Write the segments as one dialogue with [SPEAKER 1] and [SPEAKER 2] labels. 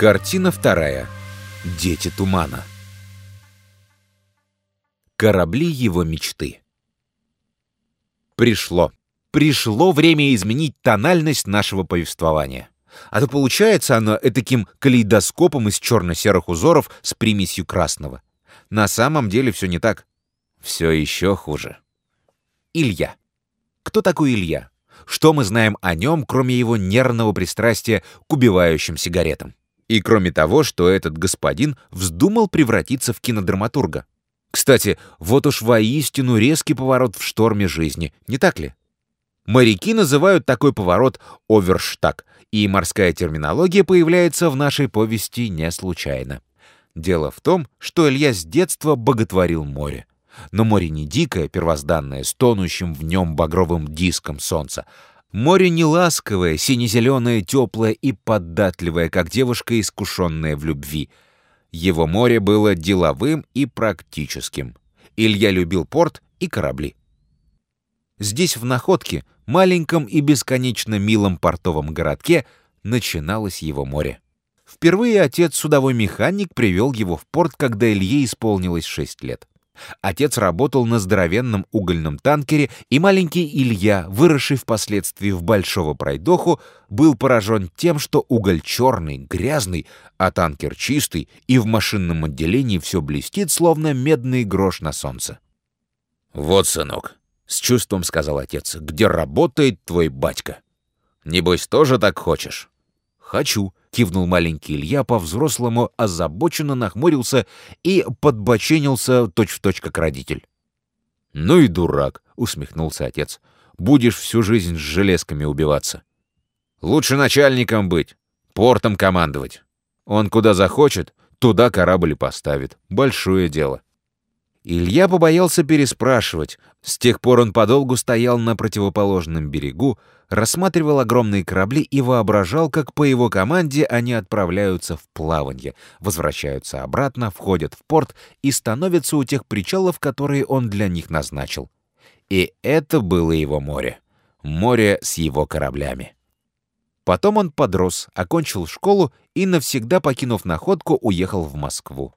[SPEAKER 1] Картина вторая. Дети тумана. Корабли его мечты. Пришло. Пришло время изменить тональность нашего повествования. А то получается оно этаким калейдоскопом из черно-серых узоров с примесью красного. На самом деле все не так. Все еще хуже. Илья. Кто такой Илья? Что мы знаем о нем, кроме его нервного пристрастия к убивающим сигаретам? И кроме того, что этот господин вздумал превратиться в кинодраматурга. Кстати, вот уж воистину резкий поворот в шторме жизни, не так ли? Моряки называют такой поворот оверштаг, и морская терминология появляется в нашей повести не случайно. Дело в том, что Илья с детства боготворил море. Но море не дикое, первозданное, с тонущим в нем багровым диском солнца. Море не ласковое, сине-зеленое, теплое и податливое, как девушка, искушенная в любви. Его море было деловым и практическим. Илья любил порт и корабли. Здесь, в Находке, маленьком и бесконечно милом портовом городке, начиналось его море. Впервые отец судовой механик привел его в порт, когда Илье исполнилось 6 лет. Отец работал на здоровенном угольном танкере, и маленький Илья, выросший впоследствии в большого пройдоху, был поражен тем, что уголь черный, грязный, а танкер чистый, и в машинном отделении все блестит, словно медный грош на солнце. «Вот, сынок», — с чувством сказал отец, — «где работает твой батька? Небось, тоже так хочешь?» «Хочу», — кивнул маленький Илья, по-взрослому озабоченно нахмурился и подбоченился точь-в-точь, как родитель. «Ну и дурак», — усмехнулся отец. «Будешь всю жизнь с железками убиваться. Лучше начальником быть, портом командовать. Он куда захочет, туда корабль поставит. Большое дело». Илья побоялся переспрашивать. С тех пор он подолгу стоял на противоположном берегу, рассматривал огромные корабли и воображал, как по его команде они отправляются в плавание, возвращаются обратно, входят в порт и становятся у тех причалов, которые он для них назначил. И это было его море. Море с его кораблями. Потом он подрос, окончил школу и, навсегда покинув находку, уехал в Москву.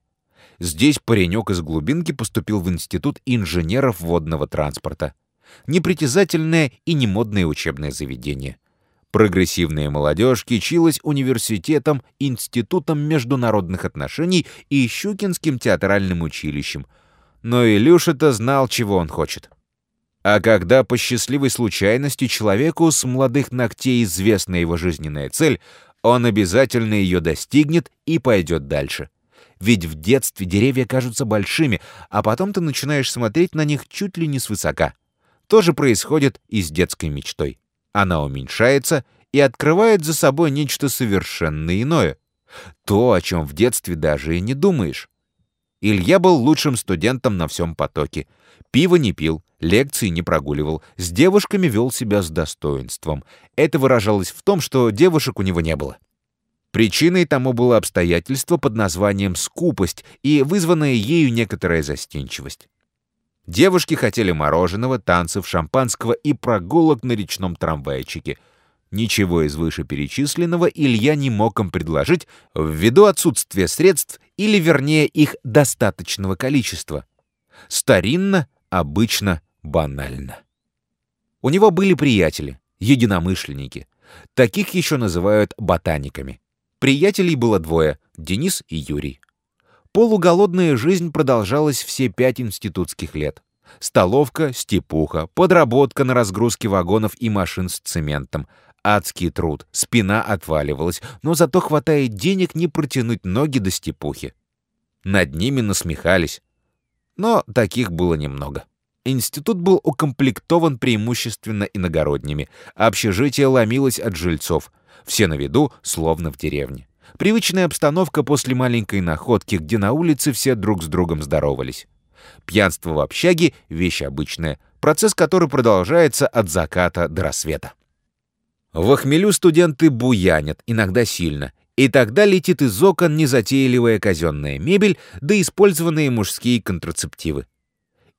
[SPEAKER 1] Здесь паренек из глубинки поступил в Институт инженеров водного транспорта. Непритязательное и немодное учебное заведение. Прогрессивная молодежь кичилась университетом, институтом международных отношений и Щукинским театральным училищем. Но Илюша-то знал, чего он хочет. А когда по счастливой случайности человеку с молодых ногтей известна его жизненная цель, он обязательно ее достигнет и пойдет дальше. Ведь в детстве деревья кажутся большими, а потом ты начинаешь смотреть на них чуть ли не свысока. То же происходит и с детской мечтой. Она уменьшается и открывает за собой нечто совершенно иное. То, о чем в детстве даже и не думаешь. Илья был лучшим студентом на всем потоке. Пиво не пил, лекции не прогуливал, с девушками вел себя с достоинством. Это выражалось в том, что девушек у него не было. Причиной тому было обстоятельство под названием «скупость» и вызванная ею некоторая застенчивость. Девушки хотели мороженого, танцев, шампанского и прогулок на речном трамвайчике. Ничего из вышеперечисленного Илья не мог им предложить ввиду отсутствия средств или, вернее, их достаточного количества. Старинно, обычно, банально. У него были приятели, единомышленники. Таких еще называют ботаниками. Приятелей было двое — Денис и Юрий. Полуголодная жизнь продолжалась все пять институтских лет. Столовка, степуха, подработка на разгрузке вагонов и машин с цементом. Адский труд, спина отваливалась, но зато хватает денег не протянуть ноги до степухи. Над ними насмехались. Но таких было немного. Институт был укомплектован преимущественно иногородними. Общежитие ломилось от жильцов — все на виду, словно в деревне. Привычная обстановка после маленькой находки, где на улице все друг с другом здоровались. Пьянство в общаге — вещь обычная, процесс который продолжается от заката до рассвета. В охмелю студенты буянят, иногда сильно, и тогда летит из окон незатейливая казенная мебель да использованные мужские контрацептивы.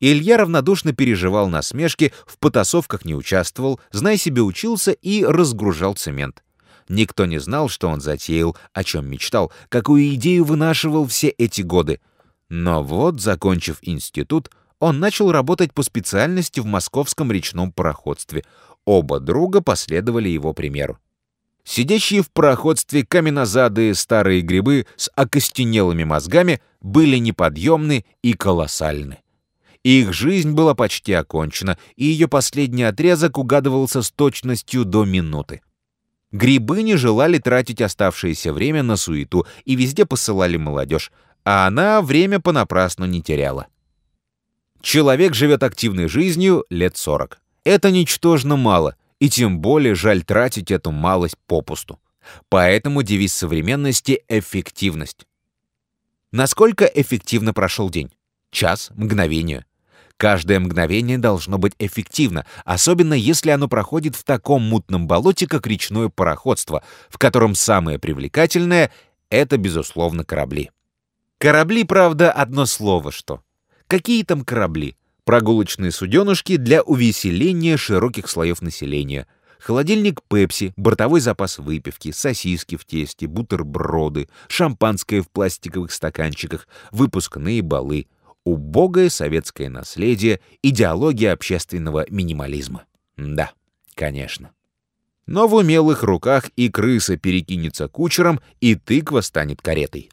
[SPEAKER 1] Илья равнодушно переживал насмешки, в потасовках не участвовал, зная себе учился и разгружал цемент. Никто не знал, что он затеял, о чем мечтал, какую идею вынашивал все эти годы. Но вот, закончив институт, он начал работать по специальности в московском речном пароходстве. Оба друга последовали его примеру. Сидящие в пароходстве каменозадые старые грибы с окостенелыми мозгами были неподъемны и колоссальны. Их жизнь была почти окончена, и ее последний отрезок угадывался с точностью до минуты. Грибы не желали тратить оставшееся время на суету и везде посылали молодежь, а она время понапрасну не теряла. Человек живет активной жизнью лет 40. Это ничтожно мало, и тем более жаль тратить эту малость попусту. Поэтому девиз современности — эффективность. Насколько эффективно прошел день? Час, мгновение. Каждое мгновение должно быть эффективно, особенно если оно проходит в таком мутном болоте, как речное пароходство, в котором самое привлекательное — это, безусловно, корабли. Корабли, правда, одно слово что. Какие там корабли? Прогулочные суденышки для увеселения широких слоев населения. Холодильник Пепси, бортовой запас выпивки, сосиски в тесте, бутерброды, шампанское в пластиковых стаканчиках, выпускные балы, убогое советское наследие, идеология общественного минимализма. Да, конечно. Но в умелых руках и крыса перекинется кучером, и тыква станет каретой.